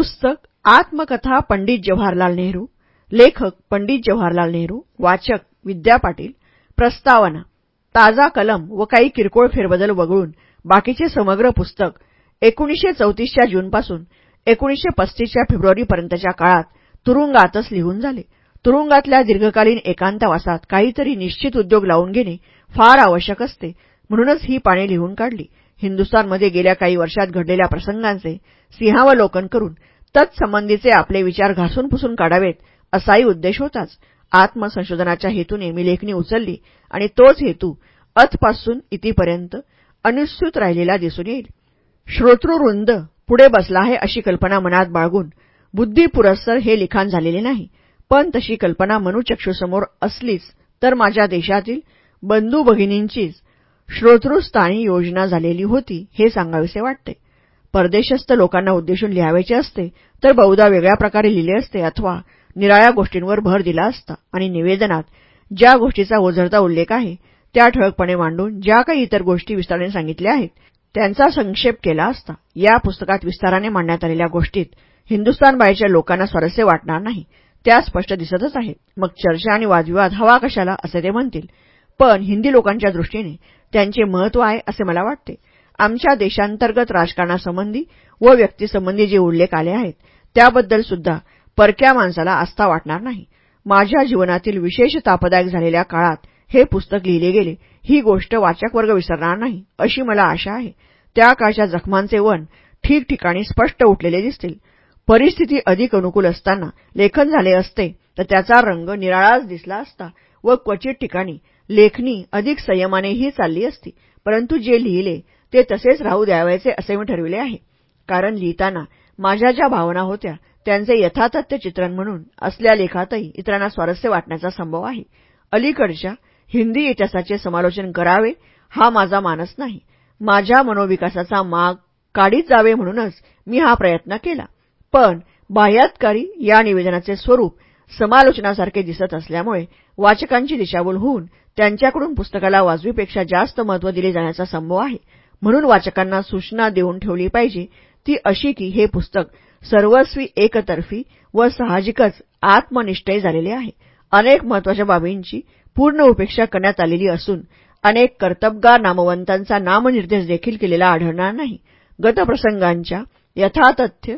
पुस्तक आत्मकथा पंडित जवाहरलाल नेहरू लेखक पंडित जवाहरलाल नेहरू वाचक विद्या पाटील प्रस्तावना ताजा कलम व काही किरकोळ फेरबदल वगळून बाकीचे समग्र पुस्तक एकोणीसशे चौतीसच्या जूनपासून एकोणीसशे पस्तीसच्या फेब्रुवारीपर्यंतच्या काळात तुरुंगातच लिहून झाले. तुरुंगातल्या दीर्घकालीन एकांतवासात काहीतरी निश्चित उद्योग लावून घेणे फार आवश्यक असते म्हणूनच ही पाने लिहून काढली. हिंदुस्थानमध्ये गेल्या काही वर्षात घडलेल्या प्रसंगांचे सिंहावलोकन करून तत्संबंधीचे आपले विचार घासून पुसून काढावेत असाही उद्देश होताच. आत्मसंशोधनाच्या हेतूने मी लेखणी उचलली आणि तोच हेतू अथपासून इतिपर्यंत अनुस्यूत राहिलेला दिसून येईल. श्रोतृवृंद पुढे बसला आहे अशी कल्पना मनात बाळगून बुद्धिपुरस्सर हे लिखाण झालेले नाही पण तशी कल्पना मनुचक्षुसमोर असलीच तर माझ्या देशातील बंधू भगिनींचीच श्रोतृस्थानी योजना झालेली होती हे सांगावेसे वाटते. परदेशस्थ लोकांना उद्देशून लिहावायचे असते तर बहुधा वेगळ्या प्रकारे लिहिले असते अथवा निराळ्या गोष्टींवर भर दिला असता. आणि निवेदनात ज्या गोष्टीचा ओझरता उल्लेख आहे त्या ठळकपणे मांडून ज्या काही इतर गोष्टी विस्ताराने सांगितल्या आहेत त्यांचा संक्षेप केला असता. या पुस्तकात विस्ताराने मांडण्यात आलेल्या गोष्टीत हिंदुस्थान बाहेरच्या लोकांना स्वारस्य वाटणार नाही त्या स्पष्ट दिसतच आहेत. मग चर्चा आणि वादविवाद हवा कशाला असे ते म्हणतील. पण हिंदी लोकांच्या दृष्टीने त्यांचे महत्त्व आहे असे मला वाटते. आमच्या देशांतर्गत राजकारणासंबंधी व व्यक्तीसंबंधी जे उल्लेख आले आहेत त्याबद्दल सुद्धा परक्या माणसाला आस्था वाटणार नाही. माझ्या जीवनातील विशेष तापदायक झालेल्या काळात हे पुस्तक लिहिले गेले ही गोष्ट वाचक वर्ग विसरणार नाही अशी मला आशा आहे. त्या काळच्या जखमांचे वन ठिकठिकाणी स्पष्ट उठलेले दिसतील. परिस्थिती अधिक अनुकूल असताना लेखन झाले असते तर त्याचा रंग निराळाच दिसला असता व क्वचित ठिकाणी लेखणी अधिक संयमानेही चालली असती. परंतु जे लिहिले ते तसेच राहू द्यावायचे असे मी ठरविले आहे. कारण लिहिताना माझ्या ज्या भावना होत्या त्यांचे यथातथ्य चित्रण म्हणून असल्या लेखातही इतरांना स्वारस्य वाटण्याचा संभव आहे. अलीकडच्या हिंदी इतिहासाचे समालोचन करावे हा माझा मानस नाही. माझ्या मनोविकासाचा माग काढीत जावे म्हणूनच मी हा प्रयत्न केला. पण बाह्यातकारी या निवेदनाचे स्वरूप समालोचनासारखे दिसत असल्यामुळे वाचकांची दिशाभूल होऊन त्यांच्याकडून पुस्तकाला वाजवीपेक्षा जास्त महत्त्व दिले जाण्याचा संभव आहे. म्हणून वाचकांना सूचना देऊन ठेवली पाहिजे. ती अशी की हे पुस्तक सर्वस्वी एकतर्फी व साहजिकच आत्मनिष्ठय झालेले आहे. अनेक महत्त्वाच्या बाबींची पूर्ण उपेक्षा करण्यात आलेली असून अनेक कर्तबगार नामवंतांचा नामनिर्देश देखील केलेला आढळणार नाही. गतप्रसंगांच्या यथातथ्य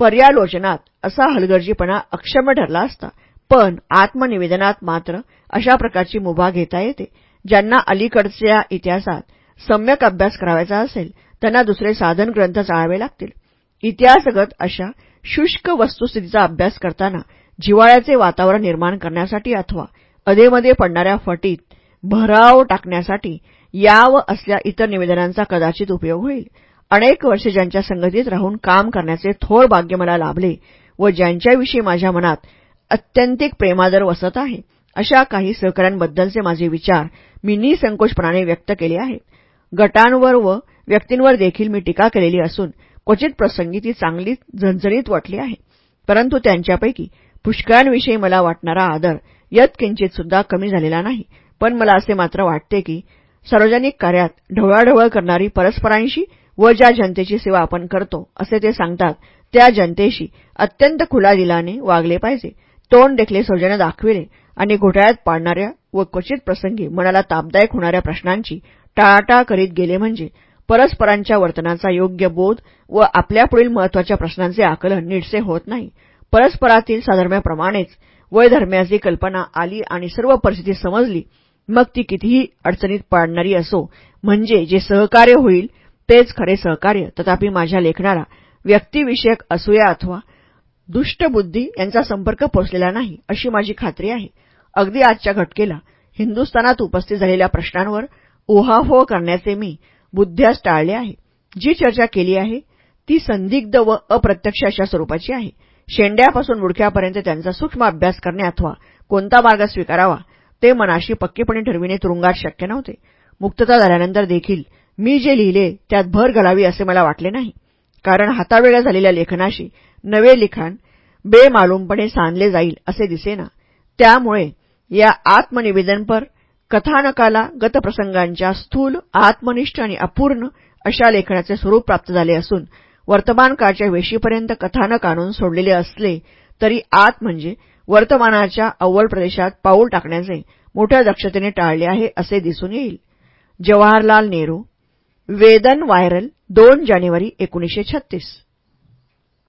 पर्यालोचनात असा हलगर्जीपणा अक्षम ठरला असता. पण आत्मनिवेदनात मात्र अशा प्रकारची मुभा घेता येते. ज्यांना अलीकडच्या इतिहासात सम्यक अभ्यास करावायचा असेल त्यांना दुसरे साधन ग्रंथ चाळावे लागतील. इतिहासगत अशा शुष्क वस्तुस्थितीचा अभ्यास करताना जिवाळ्याचे वातावरण निर्माण करण्यासाठी अथवा अधेमध्ये पडणाऱ्या फटीत भराव टाकण्यासाठी या व असल्या इतर निवेदनांचा कदाचित उपयोग होईल. अनेक वर्षे ज्यांच्या संगतीत राहून काम करण्याचे थोर भाग्य मला लाभले व ज्यांच्याविषयी माझ्या मनात अत्यंतिक प्रेमादर वसत आहे अशा काही सहकाऱ्यांबद्दलचे माझे विचार मी निसंकोचपणाने व्यक्त केले आहेत गटांवर व व्यक्तींवर देखील मी टीका केलेली असून क्वचित प्रसंगी ती चांगलीच झणझणीत वाटली आहे. परंतु त्यांच्यापैकी पुष्कळांविषयी मला वाटणारा आदर यत्किंचितसुद्धा कमी झालेला नाही पण मला असे मात्र वाटते की सार्वजनिक कार्यात ढवळाढवळ करणारी परस्परांशी व ज्या जनतेची सेवा आपण करतो असे ते सांगतात त्या जनतेशी अत्यंत खुला दिलाने वागले पाहिजे. तोंड देखले सौजन्य दाखविले आणि घोटाळ्यात पाडणाऱ्या व क्वचित प्रसंगी मनाला तापदायक होणाऱ्या प्रश्नांची टाळाटाळ करीत गेले म्हणजे परस्परांच्या वर्तनाचा योग्य बोध व आपल्यापुढील महत्त्वाच्या प्रश्नांचे आकलन नीटसे होत नाही. परस्परातील साधर्म्याप्रमाणेच वयधर्म्याची कल्पना आली आणि सर्व परिस्थिती समजली मग ती कितीही अडचणीत पाडणारी असो म्हणजे जे सहकार्य होईल तेच खरे सहकार्य तथापि माझ्या लेखनाला व्यक्तिविषयक असूया अथवा दुष्टबुद्धी यांचा संपर्क पोचलेला नाही अशी माझी खात्री आहे. अगदी आजच्या घटकेला हिंदुस्थानात उपस्थित झालेल्या प्रश्नांवर उहापोह करण्याचे मी बुद्ध्यास टाळले आहे. जी चर्चा केली आहे ती संदिग्ध व अप्रत्यक्ष अशा स्वरूपाची आहे. शेंड्यापासून मुडक्यापर्यंत त्यांचा सूक्ष्म अभ्यास करणे अथवा कोणता मार्ग स्वीकारावा ते मनाशी पक्केपणे ठरविणे तुरुंगात शक्य नव्हते. मुक्तता झाल्यानंतर देखील मी जे लिहिले त्यात भर घालावी असे मला वाटले नाही. कारण हातावेळ्या झालेल्या लेखनाशी नवे लिखाण बेमालूमपणे सांधले जाईल असे दिसेना. त्यामुळे या आत्मनिवेदनपर कथानकाला गतप्रसंगांच्या स्थूल आत्मनिष्ठ आणि अपूर्ण अशा लेखनाचे स्वरूप प्राप्त झाले असून वर्तमानकाळच्या वेशीपर्यंत कथानक आणून सोडलेले असले तरी आत म्हणजे वर्तमानाच्या अव्वल प्रदेशात पाऊल टाकण्याचे मोठ्या दक्षतेने टाळले आहे असे दिसून येईल. जवाहरलाल नेहरू वेदन व्हायरल दोन जानेवारी एकोणीसशे छत्तीस.